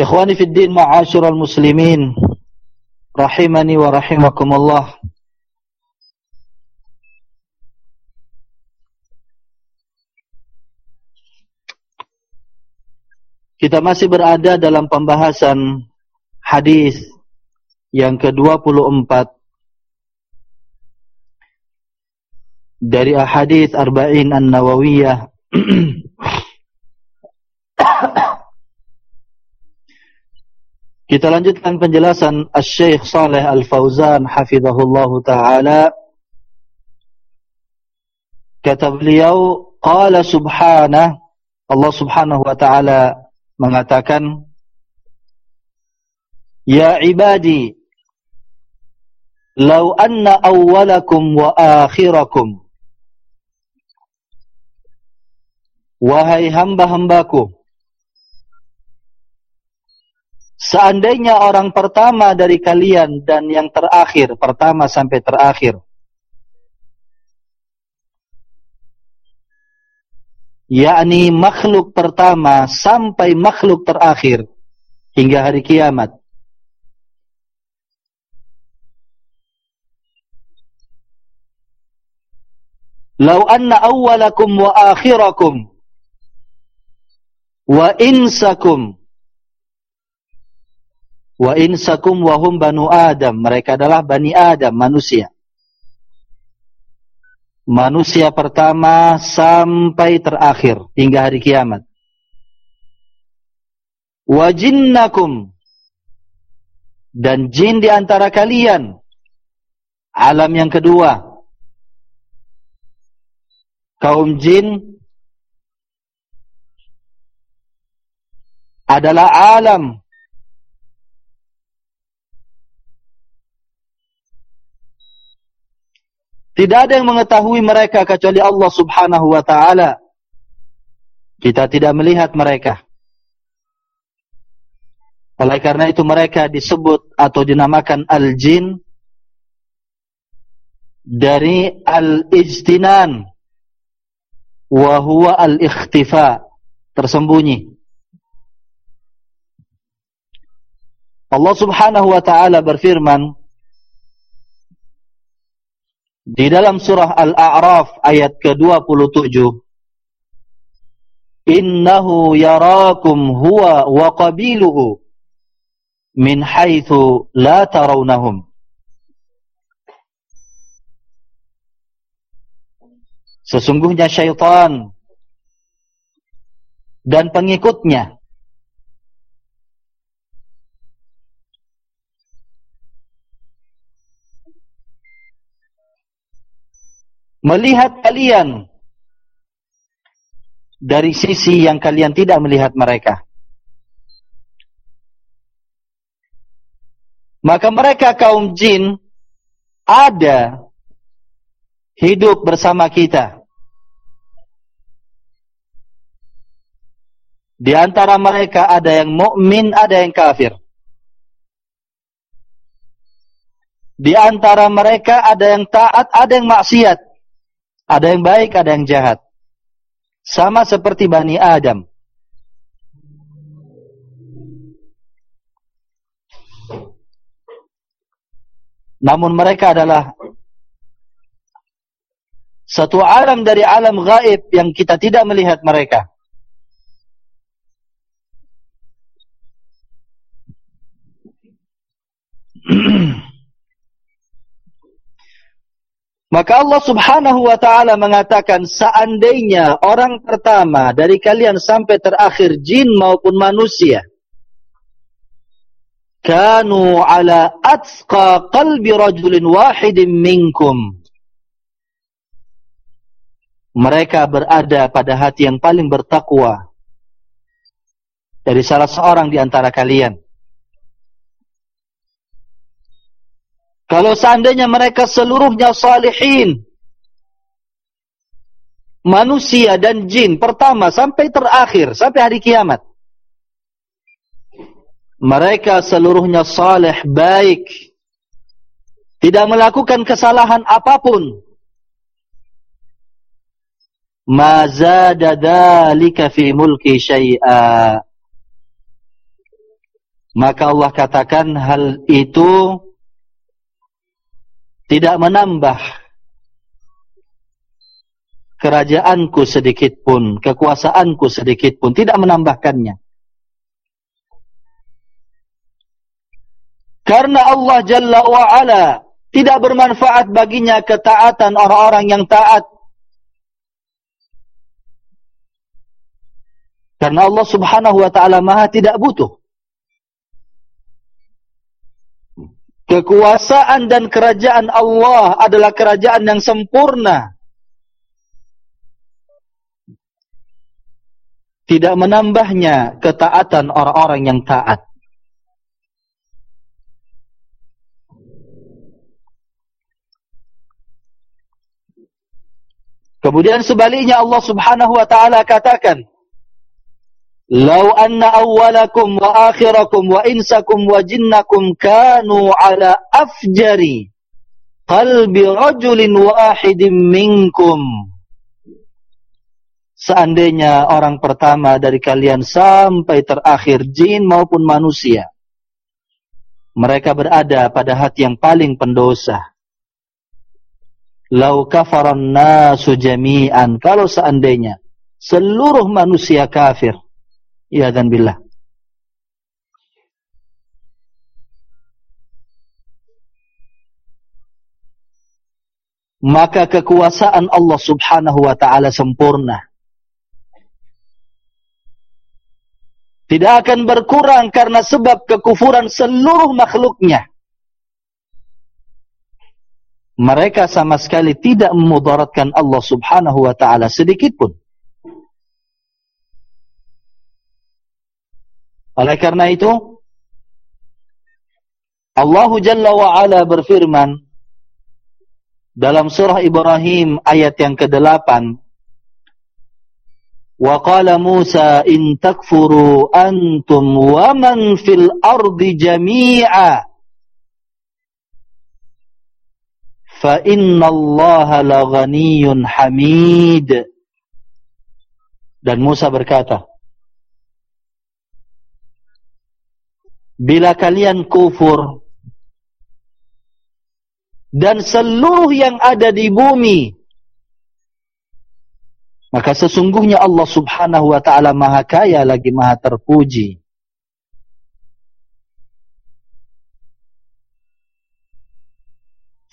Ikhwani fi din ma'asyiral muslimin rahimani wa rahimakumullah. Kita masih berada dalam pembahasan hadis yang ke-24 dari ahadits arba'in an-nawawiyah Kita lanjutkan penjelasan Al-Syeikh Saleh Al-Fauzan hafizahullah taala. Kata beliau, qala subhanahu Allah Subhanahu wa taala mengatakan Ya ibadi law anna awwalakum wa akhirakum Wahai hamba-hambaku Seandainya orang pertama dari kalian dan yang terakhir, pertama sampai terakhir. yakni makhluk pertama sampai makhluk terakhir hingga hari kiamat. Lau anna awwalakum wa akhirakum wa insakum Wa insakum wahum banu Adam. Mereka adalah bani Adam, manusia. Manusia pertama sampai terakhir hingga hari kiamat. Wa jinnakum dan jin di antara kalian. Alam yang kedua. Kaum jin adalah alam Tidak ada yang mengetahui mereka kecuali Allah subhanahu wa ta'ala. Kita tidak melihat mereka. Oleh karena itu mereka disebut atau dinamakan al-jin dari al-ijtinan wa huwa al-ikhtifa tersembunyi. Allah subhanahu wa ta'ala berfirman di dalam surah Al-A'raf ayat ke-27 Innahu yarakum huwa wa qabiluhu min haitsu la tarawnahum Sesungguhnya syaitan dan pengikutnya. Melihat kalian dari sisi yang kalian tidak melihat mereka. Maka mereka kaum jin ada hidup bersama kita. Di antara mereka ada yang mukmin, ada yang kafir. Di antara mereka ada yang taat, ada yang maksiat. Ada yang baik, ada yang jahat. Sama seperti Bani Adam. Namun mereka adalah satu alam dari alam gaib yang kita tidak melihat mereka. Maka Allah subhanahu wa ta'ala mengatakan seandainya orang pertama dari kalian sampai terakhir jin maupun manusia. Kanu ala atqa qalbi rajulin wahidin minkum. Mereka berada pada hati yang paling bertakwa. Dari salah seorang di antara kalian. Kalau seandainya mereka seluruhnya salihin. Manusia dan jin pertama sampai terakhir. Sampai hari kiamat. Mereka seluruhnya salih baik. Tidak melakukan kesalahan apapun. Ma zada dhalika fi mulki syai'a. Maka Allah katakan hal itu tidak menambah kerajaanku sedikit pun, kekuasaanku sedikit pun, tidak menambahkannya. Karena Allah Jalla wa'ala tidak bermanfaat baginya ketaatan orang-orang yang taat. Karena Allah subhanahu wa ta'ala maha tidak butuh. Kekuasaan dan kerajaan Allah adalah kerajaan yang sempurna. Tidak menambahnya ketaatan orang-orang yang taat. Kemudian sebaliknya Allah subhanahu wa ta'ala katakan. Lau anna awwalakum wa akhirakum wa insakum wa jinnakum kanu ala afjari qalbi rajulin wahidin minkum. Seandainya orang pertama dari kalian sampai terakhir jin maupun manusia. Mereka berada pada hati yang paling pendosa. Lau kafaran nasu jami'an. Kalau seandainya seluruh manusia kafir. Ya dan billah. Maka kekuasaan Allah subhanahu wa ta'ala sempurna. Tidak akan berkurang karena sebab kekufuran seluruh makhluknya. Mereka sama sekali tidak memudaratkan Allah subhanahu wa ta'ala sedikit Oleh karena itu Allah Jalla wa Ala berfirman dalam surah Ibrahim ayat yang ke-8 Wa qala Musa in takfuru antum wa man fil ardi jami'a. Fa inna Allah la ghaniyyun hamid. Dan Musa berkata bila kalian kufur dan seluruh yang ada di bumi maka sesungguhnya Allah subhanahu wa ta'ala maha kaya lagi maha terpuji.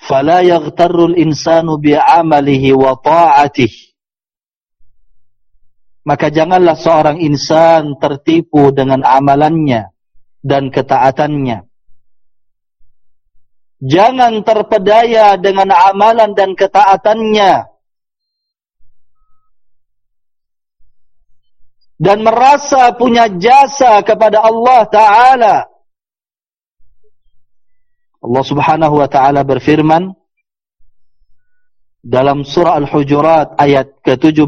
Yaghtarrul insanu bi'amalihi wa ta'atih maka janganlah seorang insan tertipu dengan amalannya dan ketaatannya. Jangan terpedaya dengan amalan dan ketaatannya. Dan merasa punya jasa kepada Allah Ta'ala. Allah Subhanahu Wa Ta'ala berfirman dalam surah Al-Hujurat ayat ke-17.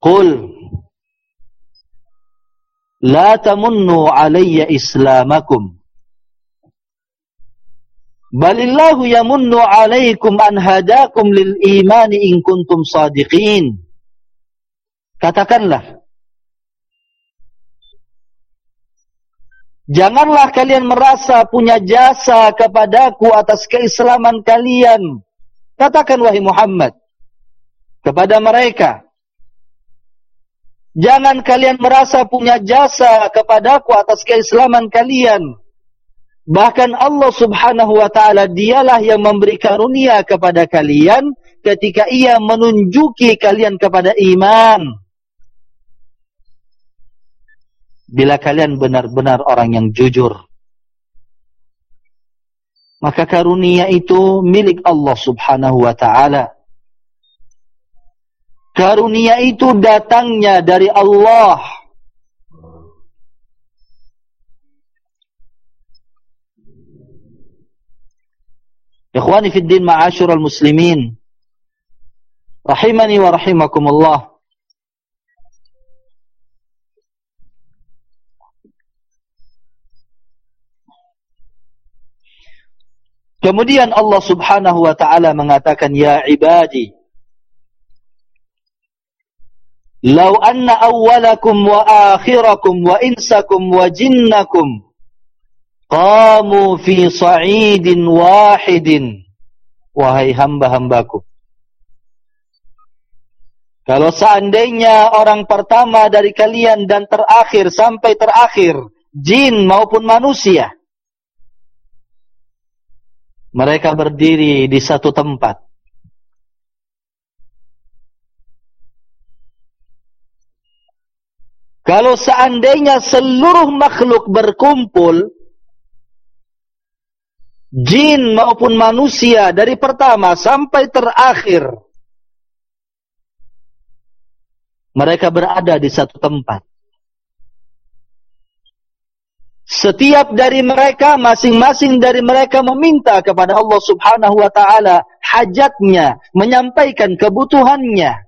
Qul La tamunnu alayya islamakum Balillahu yamunnu alaykum an hadakum lil imani in kuntum sadiqin Katakanlah Janganlah kalian merasa punya jasa kepadaku atas keislaman kalian. Katakan wahai Muhammad kepada mereka, Jangan kalian merasa punya jasa kepadaku atas keislaman kalian. Bahkan Allah subhanahu wa ta'ala dialah yang memberi karunia kepada kalian ketika ia menunjuki kalian kepada iman. Bila kalian benar-benar orang yang jujur. Maka karunia itu milik Allah subhanahu wa ta'ala. Karunia itu datangnya dari Allah. Ikhwani fi din ma'asyiral muslimin. Rahimani wa rahimakumullah. Kemudian Allah Subhanahu wa taala mengatakan ya ibadi Lau anna awwalakum wa akhirakum wa insakum wa jinnakum qamu fi sa'idin wahidin. Wahai hamba-hambaku. Kalau seandainya orang pertama dari kalian dan terakhir sampai terakhir jin maupun manusia mereka berdiri di satu tempat Kalau seandainya seluruh makhluk berkumpul, jin maupun manusia dari pertama sampai terakhir, mereka berada di satu tempat. Setiap dari mereka, masing-masing dari mereka meminta kepada Allah subhanahu wa ta'ala hajatnya, menyampaikan kebutuhannya.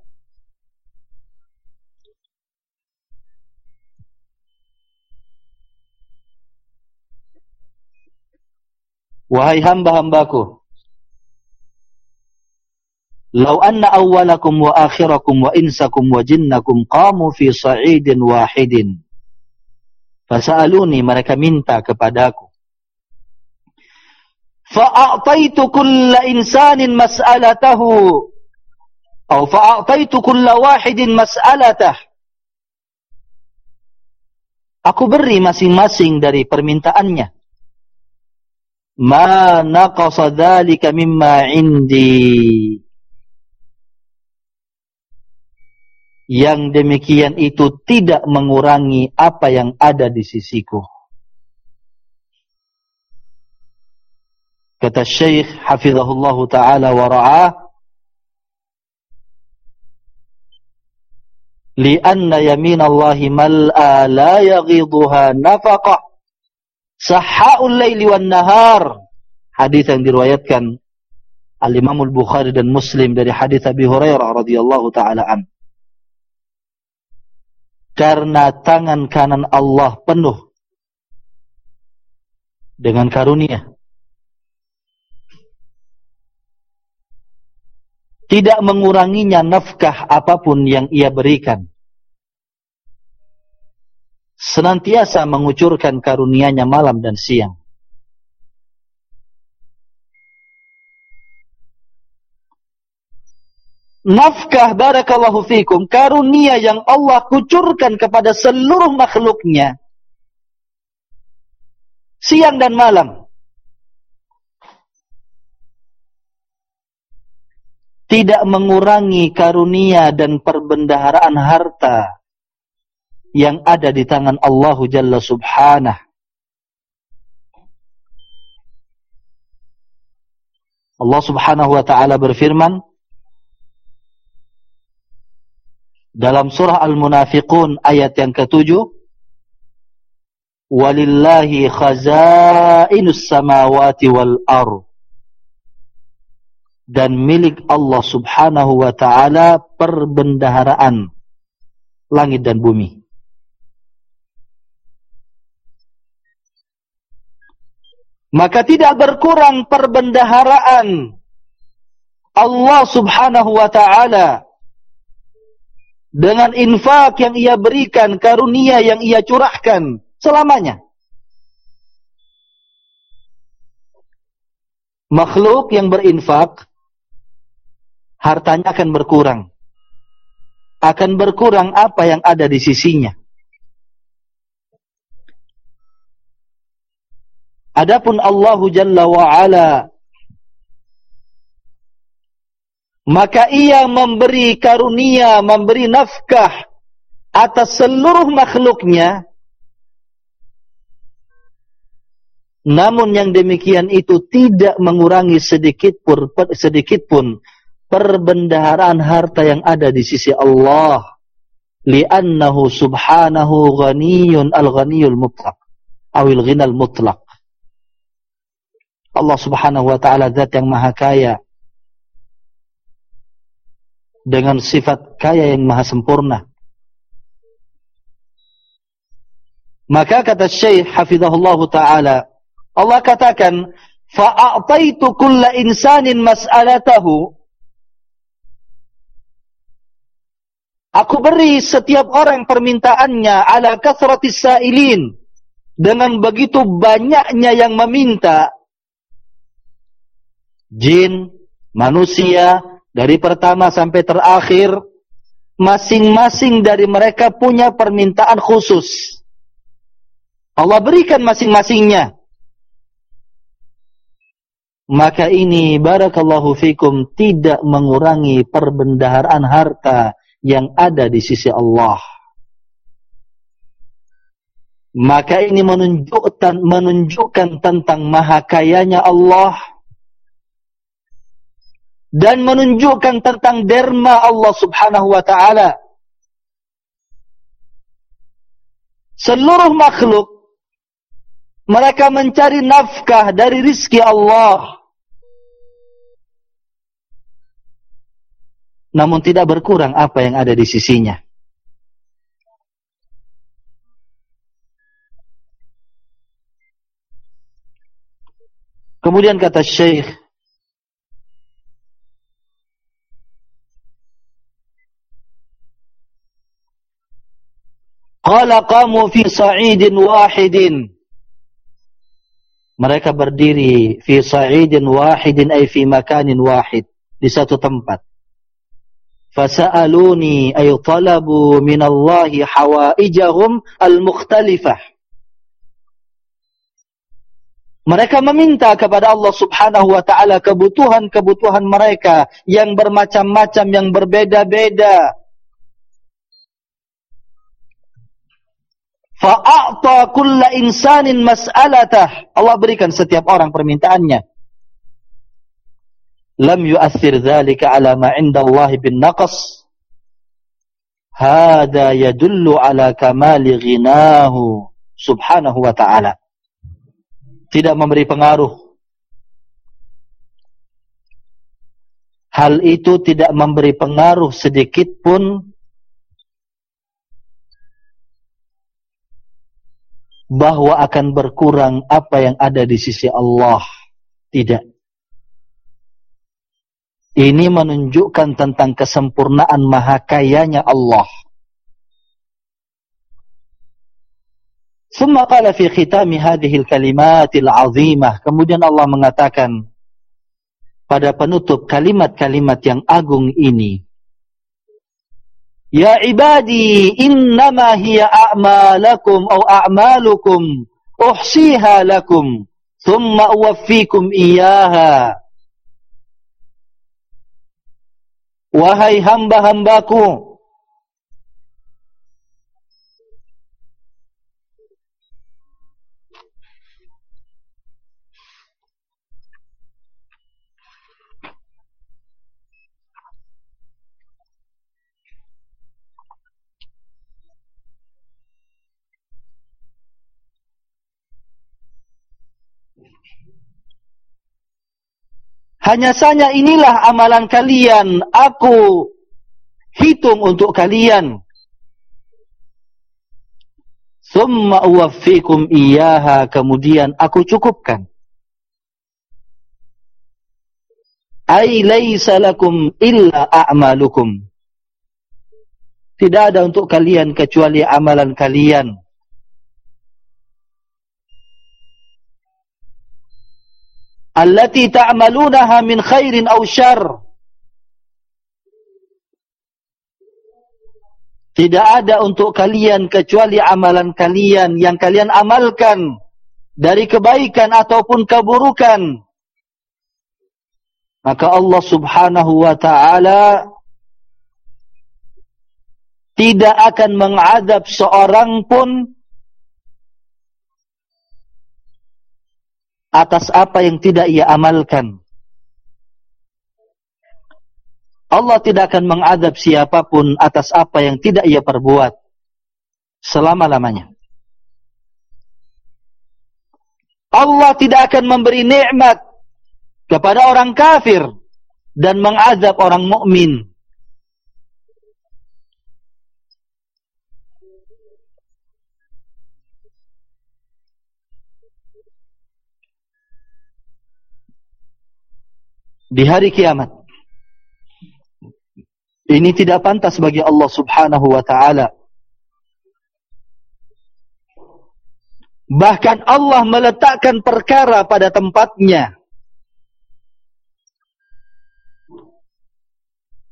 Wahai hamba-hambaku Lau anna awwalakum wa akhirakum wa insakum wa jinnakum qamu fi sa'idin wahidin Fasa'aluni mereka minta kepadaku. Fa'a'taitu kulla insanin mas'alatahu Atau fa'a'taitu kulla wahidin mas'alatah Aku beri masing-masing dari permintaannya ma naqasa dhalika mimma indi. Yang demikian itu tidak mengurangi apa yang ada di sisiku. Kata syekh hafizahullah taala wa ra'ah li'anna yamin Allah mal'a la yaghidha nafaqah Sahhaul laili wan nahar. Hadis yang diriwayatkan Al-Imam Al-Bukhari dan Muslim dari hadis Abi Hurairah radhiyallahu taala an. Karena tangan kanan Allah penuh dengan karunia. Tidak menguranginya nafkah apapun yang ia berikan senantiasa mengucurkan karunia-Nya malam dan siang. Nafkah barakallahu fikum karunia yang Allah kucurkan kepada seluruh makhluknya siang dan malam. tidak mengurangi karunia dan perbendaharaan harta yang ada di tangan Allah Jalla Subhanah. Allah Subhanahu wa taala berfirman dalam surah Al-Munafiqun ayat yang ketujuh Walillahi khazainus samawati wal ardh dan milik Allah subhanahu wa ta'ala perbendaharaan langit dan bumi. Maka tidak berkurang perbendaharaan Allah subhanahu wa ta'ala dengan infak yang ia berikan, karunia yang ia curahkan selamanya. Makhluk yang berinfak hartanya akan berkurang. Akan berkurang apa yang ada di sisinya. Adapun Allah Jalla wa'ala maka ia memberi karunia, memberi nafkah atas seluruh makhluknya. Namun yang demikian itu tidak mengurangi sedikit pun, perbendaharaan harta yang ada di sisi Allah. Li'annahu subhanahu ghaniyun al-ghaniyul mutlaq awil ghinal mutlaq Allah subhanahu wa ta'ala zat yang maha kaya dengan sifat kaya yang maha sempurna maka kata syekh hafizahullah ta'ala Allah katakan fa'a'taitu kulla insanin mas'alatahu Aku beri setiap orang permintaannya ala kasratis sa'ilin. Dengan begitu banyaknya yang meminta. Jin, manusia, dari pertama sampai terakhir. Masing-masing dari mereka punya permintaan khusus. Allah berikan masing-masingnya. Maka ini barakallahu fikum tidak mengurangi perbendaharaan harta yang ada di sisi Allah. Maka ini menunjukkan menunjukkan tentang maha kayanya Allah dan menunjukkan tentang derma Allah Subhanahu wa taala. Seluruh makhluk mereka mencari nafkah dari rizki Allah. namun tidak berkurang apa yang ada di sisinya. Kemudian kata Syekh Qala qamu fi sa'idin wahidin. Mereka berdiri fi sa'idin wahidin ay fi makanin wahid di satu tempat. Fasa'aluni ay talabu min Allah hawaijahum al-mukhtalifah. Mereka meminta kepada Allah Subhanahu wa taala kebutuhan-kebutuhan mereka yang bermacam-macam yang berbeda-beda fa'ata kulla insanin mas'alatah. Allah berikan setiap orang permintaannya. Lam yu'athir dhalika ala ma inda Allah bin naqas. Hada yadullu ala kamali ghinahu subhanahu wa ta'ala. Tidak memberi pengaruh. Hal itu tidak memberi pengaruh sedikit pun bahwa akan berkurang apa yang ada di sisi Allah tidak ini menunjukkan tentang kesempurnaan maha kayanya Allah. Summa qala fi khitami hadhihi al-kalimatil azimah. Kemudian Allah mengatakan pada penutup kalimat-kalimat yang agung ini. Ya ibadi innama hiya a'malakum aw a'malukum uhsiha lakum thumma uwaffikum iyyaha. Wahai hamba-hambaku, Hanya saja inilah amalan kalian. Aku hitung untuk kalian. Summa uwaffikum iyaha. Kemudian aku cukupkan. Ay laysa lakum illa a'malukum. Tidak ada untuk kalian kecuali amalan kalian. Allati ta'malunaha min khairin aw syarr Tidak ada untuk kalian kecuali amalan kalian yang kalian amalkan dari kebaikan ataupun keburukan. Maka Allah subhanahu wa ta'ala tidak akan mengadab seorang pun atas apa yang tidak ia amalkan. Allah tidak akan mengadab siapapun atas apa yang tidak ia perbuat selama-lamanya. Allah tidak akan memberi nikmat kepada orang kafir dan mengadab orang mukmin di hari kiamat. Ini tidak pantas bagi Allah subhanahu wa ta'ala. Bahkan Allah meletakkan perkara pada tempatnya.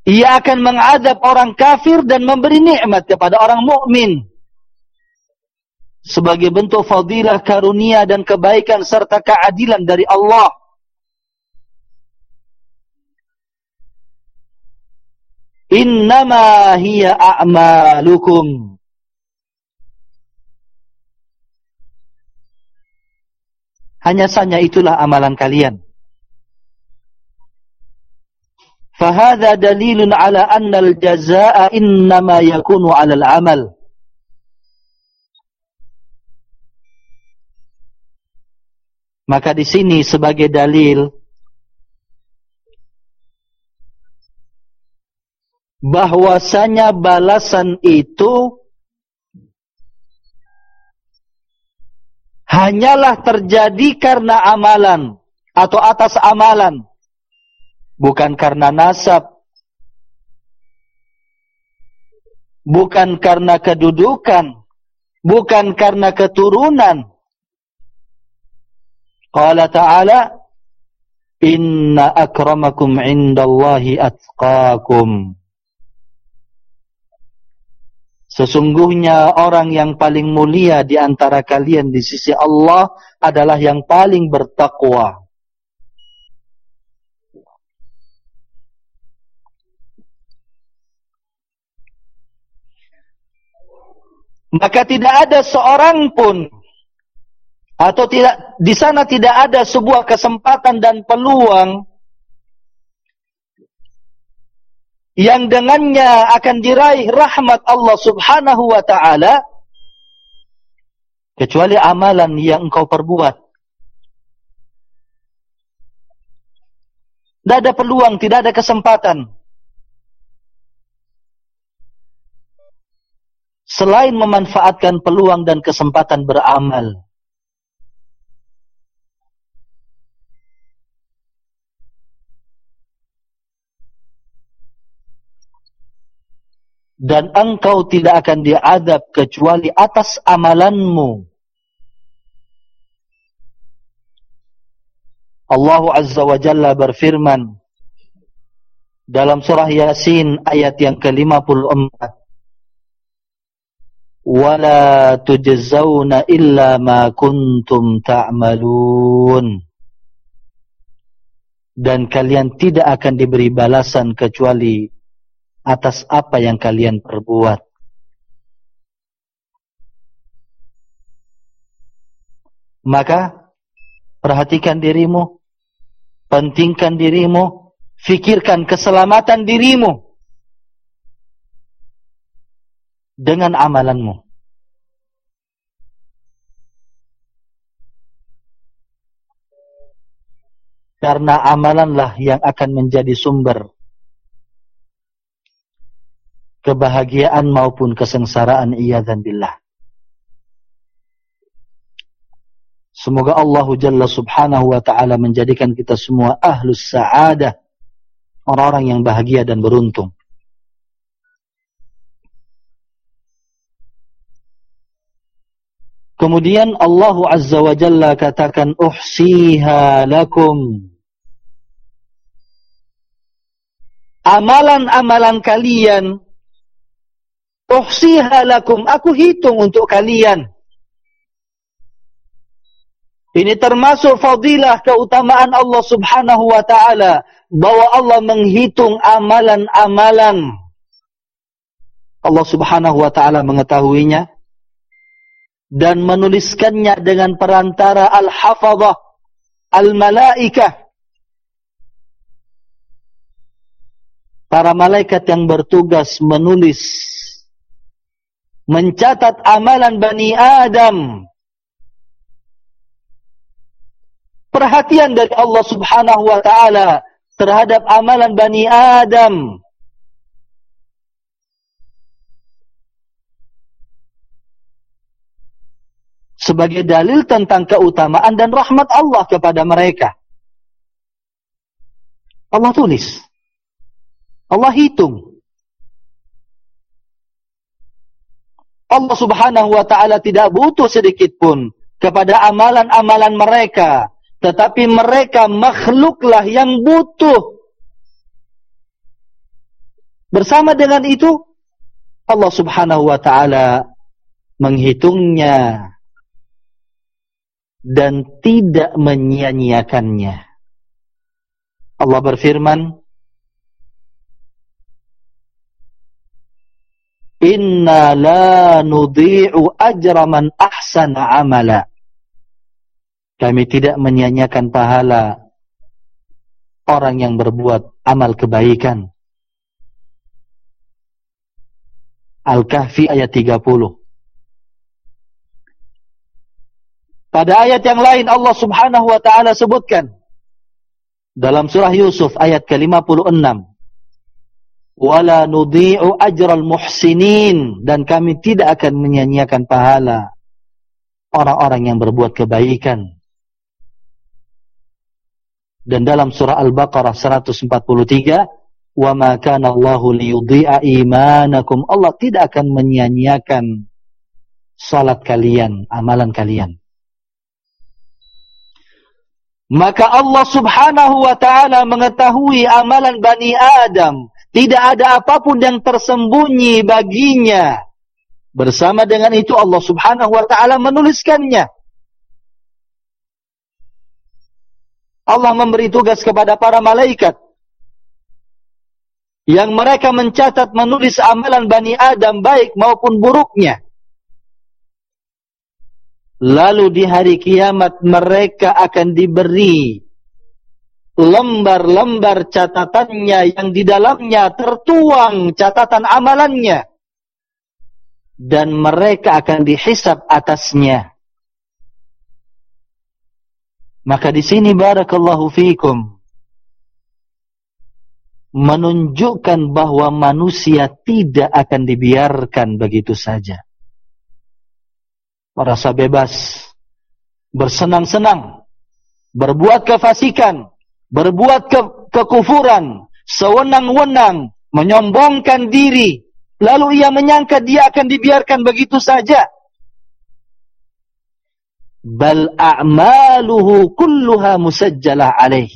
Ia akan mengadab orang kafir dan memberi nikmat kepada orang mukmin sebagai bentuk fadilah karunia dan kebaikan serta keadilan dari Allah. Innama hiya a'malukum. Hanya saja itulah amalan kalian. Fahadha dalilun ala anna al-jazaa'a innama yakunu 'ala al-'amal maka di sini sebagai dalil bahwasanya balasan itu hanyalah terjadi karena amalan atau atas amalan bukan karena nasab bukan karena kedudukan bukan karena keturunan. Qala ta'ala inna akramakum indallahi atqakum Sesungguhnya orang yang paling mulia di antara kalian di sisi Allah adalah yang paling bertakwa. Maka tidak ada seorang pun atau tidak di sana tidak ada sebuah kesempatan dan peluang yang dengannya akan diraih rahmat Allah subhanahu wa ta'ala kecuali amalan yang engkau perbuat. Tidak ada peluang, tidak ada kesempatan. Selain memanfaatkan peluang dan kesempatan beramal dan engkau tidak akan diadab kecuali atas amalanmu. Allah Azza wa Jalla berfirman dalam surah Yasin ayat yang ke-54 wala tujzauna illa ma kuntum ta'malun dan kalian tidak akan diberi balasan kecuali atas apa yang kalian perbuat. Maka perhatikan dirimu, pentingkan dirimu, fikirkan keselamatan dirimu dengan amalanmu. Karena amalanlah yang akan menjadi sumber kebahagiaan maupun kesengsaraan ia dan billah. Semoga Allah Jalla Subhanahu wa taala menjadikan kita semua ahlus sa'adah, orang-orang yang bahagia dan beruntung. Kemudian Allah Azza wa Jalla katakan uhsiha lakum. Amalan-amalan kalian uhsiha lakum aku hitung untuk kalian. Ini termasuk fadilah keutamaan Allah Subhanahu wa taala bahwa Allah menghitung amalan-amalan. Allah Subhanahu wa taala mengetahuinya dan menuliskannya dengan perantara al-hafazah al-malaikah para malaikat yang bertugas menulis mencatat amalan Bani Adam perhatian dari Allah Subhanahu wa taala terhadap amalan Bani Adam sebagai dalil tentang keutamaan dan rahmat Allah kepada mereka. Allah tulis. Allah hitung. Allah subhanahu wa ta'ala tidak butuh sedikit pun kepada amalan-amalan mereka. Tetapi mereka makhluklah yang butuh. Bersama dengan itu, Allah subhanahu wa ta'ala menghitungnya dan tidak menyia-nyiakannya. Allah berfirman, Inna la nudhi'u ajra man ahsana amala. Kami tidak menyia-nyiakan pahala orang yang berbuat amal kebaikan. Al-Kahfi ayat 30. Pada ayat yang lain Allah subhanahu wa ta'ala sebutkan. Dalam surah Yusuf ayat ke-56. Wala nudhi'u ajral muhsinin. Dan kami tidak akan menyanyiakan pahala. Orang-orang yang berbuat kebaikan. Dan dalam surah Al-Baqarah 143. Wa ma kana Allahu liyudhi'a imanakum. Allah tidak akan menyanyiakan salat kalian, amalan kalian. Maka Allah subhanahu wa ta'ala mengetahui amalan Bani Adam. Tidak ada apapun yang tersembunyi baginya. Bersama dengan itu Allah subhanahu wa ta'ala menuliskannya. Allah memberi tugas kepada para malaikat. Yang mereka mencatat menulis amalan Bani Adam baik maupun buruknya. Lalu di hari kiamat mereka akan diberi lembar-lembar catatannya yang di dalamnya tertuang catatan amalannya. Dan mereka akan dihisap atasnya. Maka di sini barakallahu fiikum menunjukkan bahwa manusia tidak akan dibiarkan begitu saja merasa bebas, bersenang-senang, berbuat kefasikan, berbuat ke kekufuran, sewenang-wenang, menyombongkan diri, lalu ia menyangka dia akan dibiarkan begitu saja. Bal a'maluhu kulluha musajjalah alaih.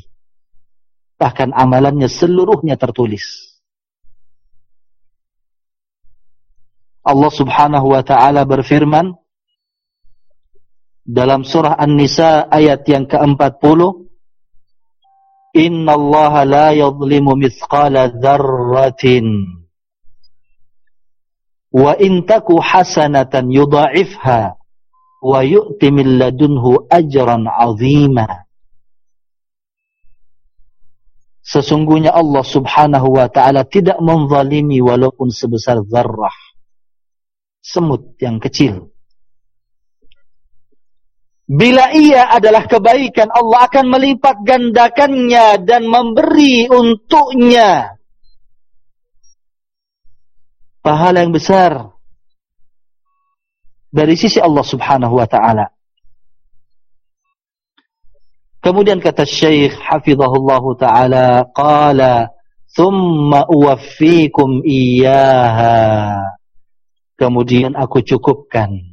Bahkan amalannya seluruhnya tertulis. Allah subhanahu wa ta'ala berfirman, dalam surah An-Nisa ayat yang ke-40 Inna Allah la yadlimu mithqala dharratin wa in taku hasanatan yudha'ifha wa yu'ti min ladunhu ajran 'azima. Sesungguhnya Allah Subhanahu wa taala tidak menzalimi walaupun sebesar zarrah. Semut yang kecil Bila ia adalah kebaikan, Allah akan melipat gandakannya dan memberi untuknya pahala yang besar dari sisi Allah subhanahu wa ta'ala. Kemudian kata Syekh Hafizahullah Ta'ala, Qala, Thumma uwaffikum iyaha. Kemudian aku cukupkan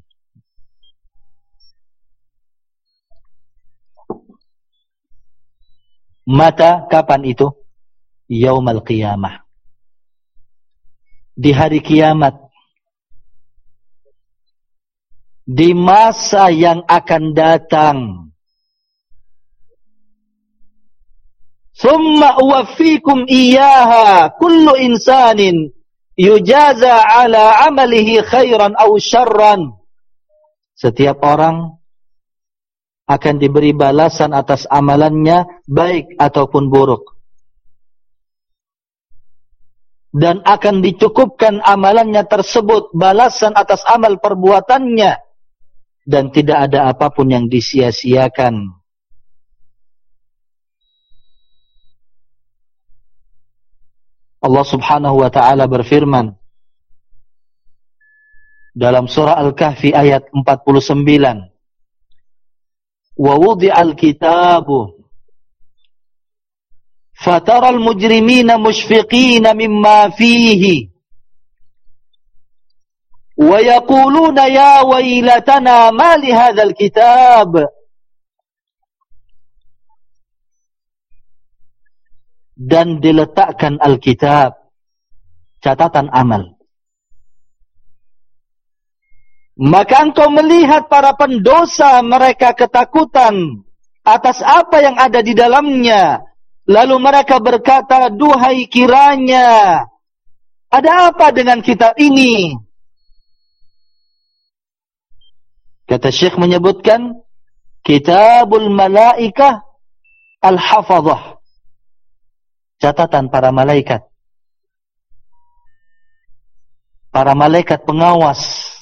Mata kapan itu? Yaumal qiyamah. Di hari kiamat. Di masa yang akan datang. Summa uwafikum iyaha kullu insanin yujaza ala amalihi khairan au syarran. Setiap orang akan diberi balasan atas amalannya baik ataupun buruk. Dan akan dicukupkan amalannya tersebut balasan atas amal perbuatannya. Dan tidak ada apapun yang disia-siakan. Allah subhanahu wa ta'ala berfirman. Dalam surah Al-Kahfi ayat 49. ووضِعَ الْكِتَابُ فَتَرَى الْمُجْرِمِينَ مُشْفِقِينَ مِمَّا فِيهِ وَيَقُولُونَ يَا وَيْلَتَنَا مَا لِهَذَا الْكِتَابِ dan diletakkan Alkitab catatan amal Maka engkau melihat para pendosa mereka ketakutan atas apa yang ada di dalamnya. Lalu mereka berkata, duhai kiranya, ada apa dengan kitab ini? Kata Syekh menyebutkan, Kitabul Malaikah Al-Hafadhah. Catatan para malaikat. Para malaikat pengawas.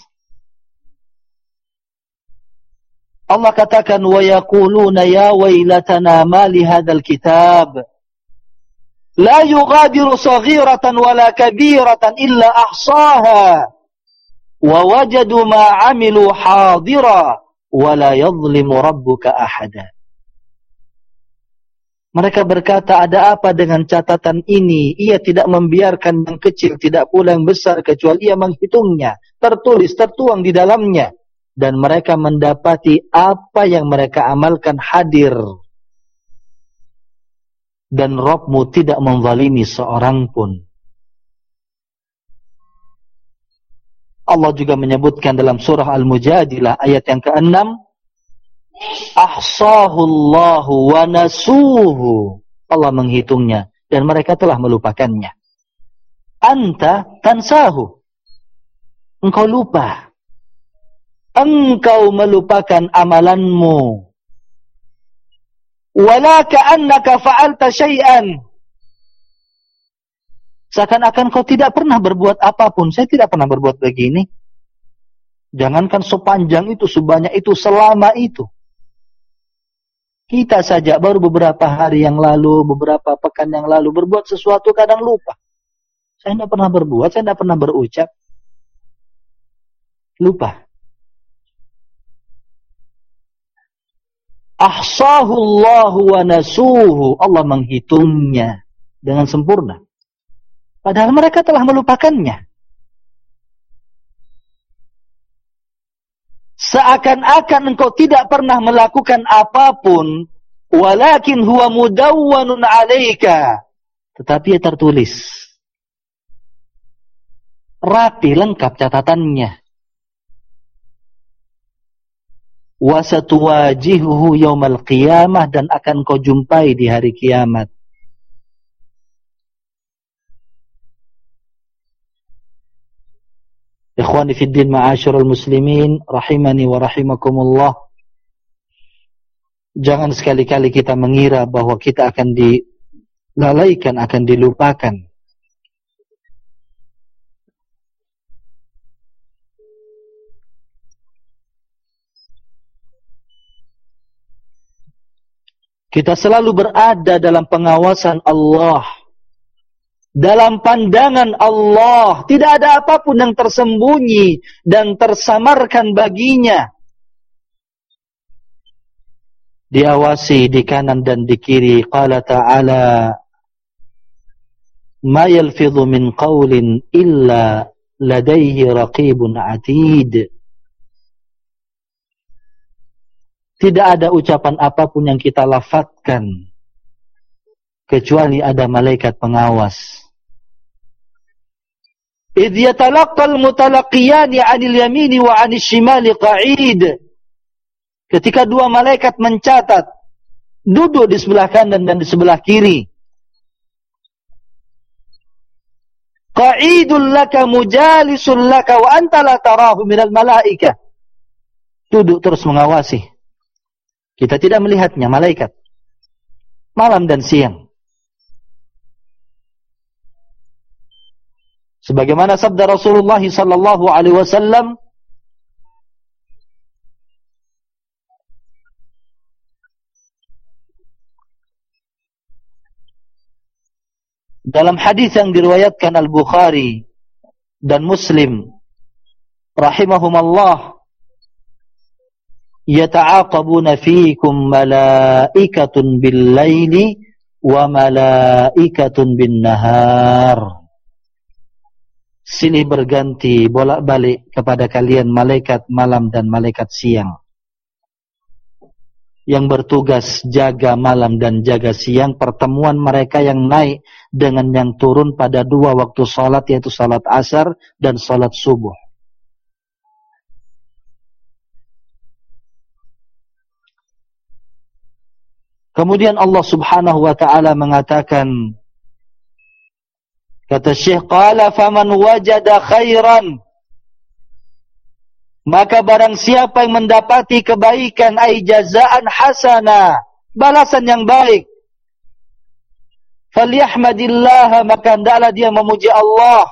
Allah katakan wa yaquluna ya wailatana ma li hadzal kitab? La yughadiru saghiratan wala kabiratan illa ahsaha. Wa wajadu ma amilu hadira wala yadhlimu rabbuka ahada. Mereka berkata ada apa dengan catatan ini? Ia tidak membiarkan yang kecil tidak pula yang besar kecuali ia menghitungnya. Tertulis tertuang di dalamnya dan mereka mendapati apa yang mereka amalkan hadir. Dan Rabbmu tidak menzalimi seorang pun. Allah juga menyebutkan dalam surah Al-Mujadilah ayat yang ke-6 Ahsahu Allahu wa nasuhu. Allah menghitungnya dan mereka telah melupakannya. Anta tansahu. Engkau lupa engkau melupakan amalanmu. Wala ka'annaka fa'alta syai'an. Seakan-akan kau tidak pernah berbuat apapun. Saya tidak pernah berbuat begini. Jangankan sepanjang itu sebanyak itu selama itu. Kita saja baru beberapa hari yang lalu beberapa pekan yang lalu berbuat sesuatu kadang lupa. Saya tidak pernah berbuat saya tidak pernah berucap. Lupa ahsahu Allah wa nasuhu. Allah menghitungnya dengan sempurna. Padahal mereka telah melupakannya. Seakan-akan engkau tidak pernah melakukan apapun walakin huwa mudawwanun 'alaika. Tetapi ia tertulis. Rapi lengkap catatannya wasatuwajihuhu yaumal qiyamah dan akan kau jumpai di hari kiamat. Ikhwani fi din ma'asyiral muslimin rahimani wa rahimakumullah. Jangan sekali-kali kita mengira bahwa kita akan dilalaikan, akan dilupakan. Kita selalu berada dalam pengawasan Allah. Dalam pandangan Allah. Tidak ada apapun yang tersembunyi dan tersamarkan baginya. Diawasi di kanan dan di kiri. Qala ta'ala ma yalfidhu min qawlin illa ladayhi raqibun atid tidak ada ucapan apapun yang kita lafadkan kecuali ada malaikat pengawas. Idh yatalaqqal mutalaqiyani 'anil yamini wa 'anil shimali qa'id. Ketika dua malaikat mencatat duduk di sebelah kanan dan di sebelah kiri. Qa'idul laka mujalisul laka wa anta la tarahu minal malaika. Duduk terus mengawasi kita tidak melihatnya malaikat. Malam dan siang. Sebagaimana sabda Rasulullah sallallahu alaihi wasallam dalam hadis yang diriwayatkan Al-Bukhari dan Muslim rahimahumallah yata'aqabuna fiikum malaikatun bil-laili wa malaikatun bin-nahar silih berganti bolak-balik kepada kalian malaikat malam dan malaikat siang. Yang bertugas jaga malam dan jaga siang pertemuan mereka yang naik dengan yang turun pada dua waktu salat yaitu salat asar dan salat subuh kemudian Allah subhanahu wa ta'ala mengatakan Kata Syekh, Qala faman wajada khairan. Maka barang siapa yang mendapati kebaikan, ay jazaan hasana. Balasan yang baik. Faliyahmadillah, maka hendaklah dia memuji Allah.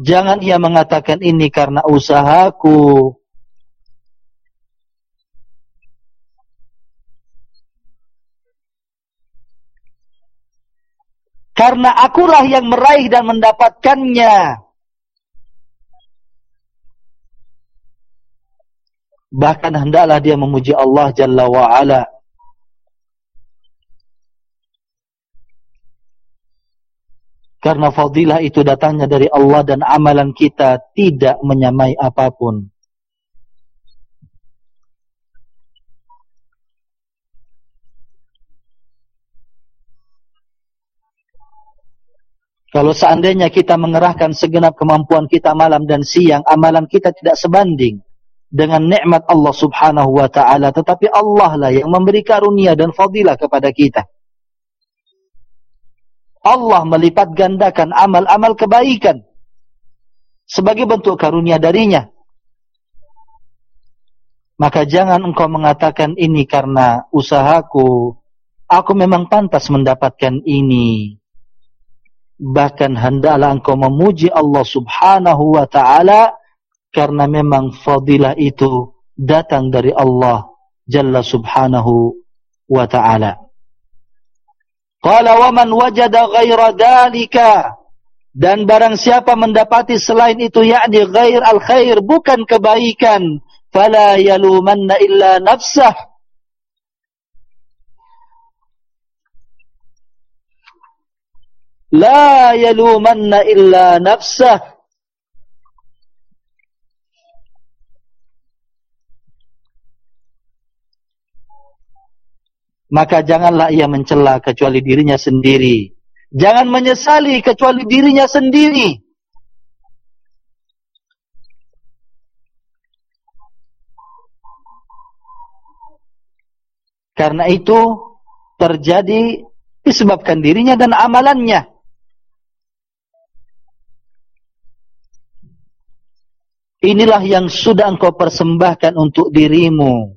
Jangan ia mengatakan ini karena usahaku. Karena akulah yang meraih dan mendapatkannya. Bahkan hendaklah dia memuji Allah Jalla wa'ala. Karena fadilah itu datangnya dari Allah dan amalan kita tidak menyamai apapun. Kalau seandainya kita mengerahkan segenap kemampuan kita malam dan siang, amalan kita tidak sebanding dengan nikmat Allah subhanahu wa ta'ala. Tetapi Allah lah yang memberi karunia dan fadilah kepada kita. Allah melipat gandakan amal-amal kebaikan sebagai bentuk karunia darinya. Maka jangan engkau mengatakan ini karena usahaku. Aku memang pantas mendapatkan ini bahkan hendaklah engkau memuji Allah subhanahu wa ta'ala karena memang fadilah itu datang dari Allah jalla subhanahu wa ta'ala. Qala wa man wajada ghaira dalika dan barang siapa mendapati selain itu yakni ghair al khair bukan kebaikan fala yalumanna illa nafsah la yalumanna illa nafsah. Maka janganlah ia mencela kecuali dirinya sendiri. Jangan menyesali kecuali dirinya sendiri. Karena itu terjadi disebabkan dirinya dan amalannya inilah yang sudah engkau persembahkan untuk dirimu.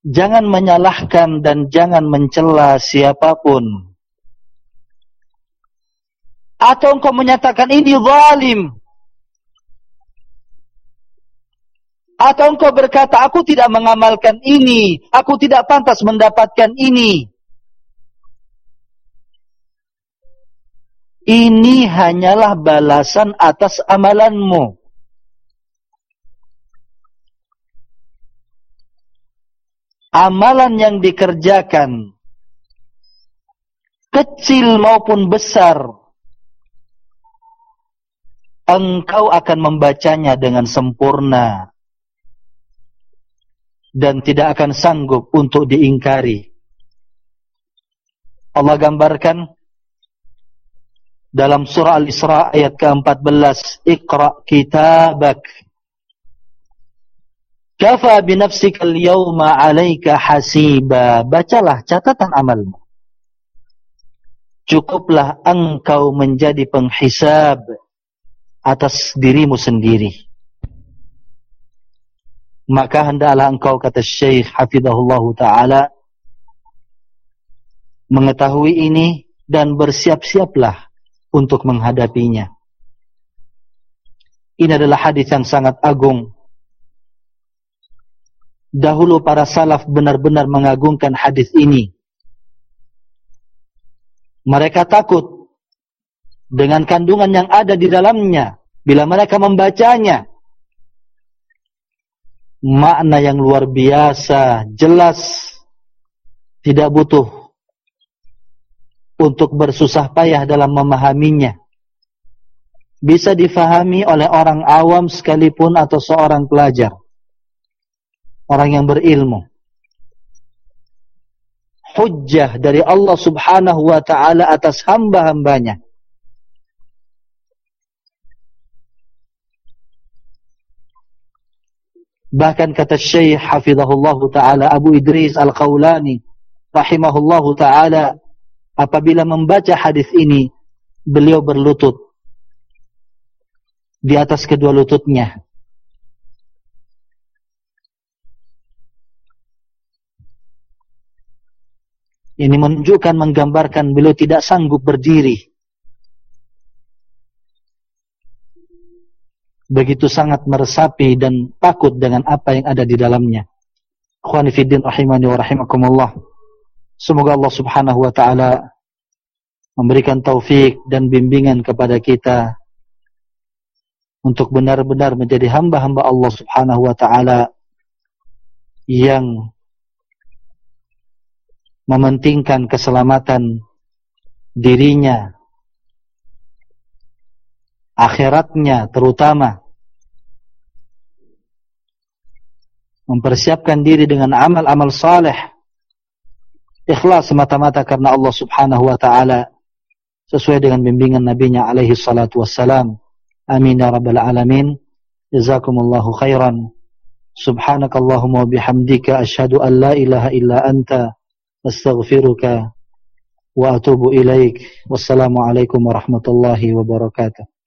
Jangan menyalahkan dan jangan mencela siapapun. Atau engkau menyatakan ini zalim. Atau engkau berkata, aku tidak mengamalkan ini. Aku tidak pantas mendapatkan ini. Ini hanyalah balasan atas amalanmu. Amalan yang dikerjakan, kecil maupun besar, engkau akan membacanya dengan sempurna dan tidak akan sanggup untuk diingkari. Allah gambarkan dalam surah Al-Isra ayat ke-14, Iqra kitabak. Kafa binafsika al-yawma 'alayka hasiba. Bacalah catatan amalmu. Cukuplah engkau menjadi penghisab atas dirimu sendiri maka hendaklah engkau kata Syekh Hafizahullah Ta'ala mengetahui ini dan bersiap-siaplah untuk menghadapinya. Ini adalah hadis yang sangat agung. Dahulu para salaf benar-benar mengagungkan hadis ini. Mereka takut dengan kandungan yang ada di dalamnya bila mereka membacanya makna yang luar biasa, jelas, tidak butuh untuk bersusah payah dalam memahaminya. Bisa difahami oleh orang awam sekalipun atau seorang pelajar. Orang yang berilmu. Hujjah dari Allah subhanahu wa ta'ala atas hamba-hambanya. Bahkan kata Syekh Hafizahullah Ta'ala Abu Idris Al-Qawlani Rahimahullah Ta'ala Apabila membaca hadis ini Beliau berlutut. Di atas kedua lututnya. Ini menunjukkan, menggambarkan beliau tidak sanggup berdiri begitu sangat meresapi dan takut dengan apa yang ada di dalamnya. Khwanifiddin rahimani wa rahimakumullah. Semoga Allah subhanahu wa ta'ala memberikan taufik dan bimbingan kepada kita untuk benar-benar menjadi hamba-hamba Allah subhanahu wa ta'ala yang mementingkan keselamatan dirinya akhiratnya terutama mempersiapkan diri dengan amal-amal saleh ikhlas semata-mata karena Allah Subhanahu wa taala sesuai dengan bimbingan nabinya alaihi salatu wassalam. Amin ya rabbal alamin. Jazakumullahu khairan. Subhanakallahumma bihamdika asyhadu an la ilaha illa anta astaghfiruka wa atubu ilaik. Wassalamu alaikum warahmatullahi wabarakatuh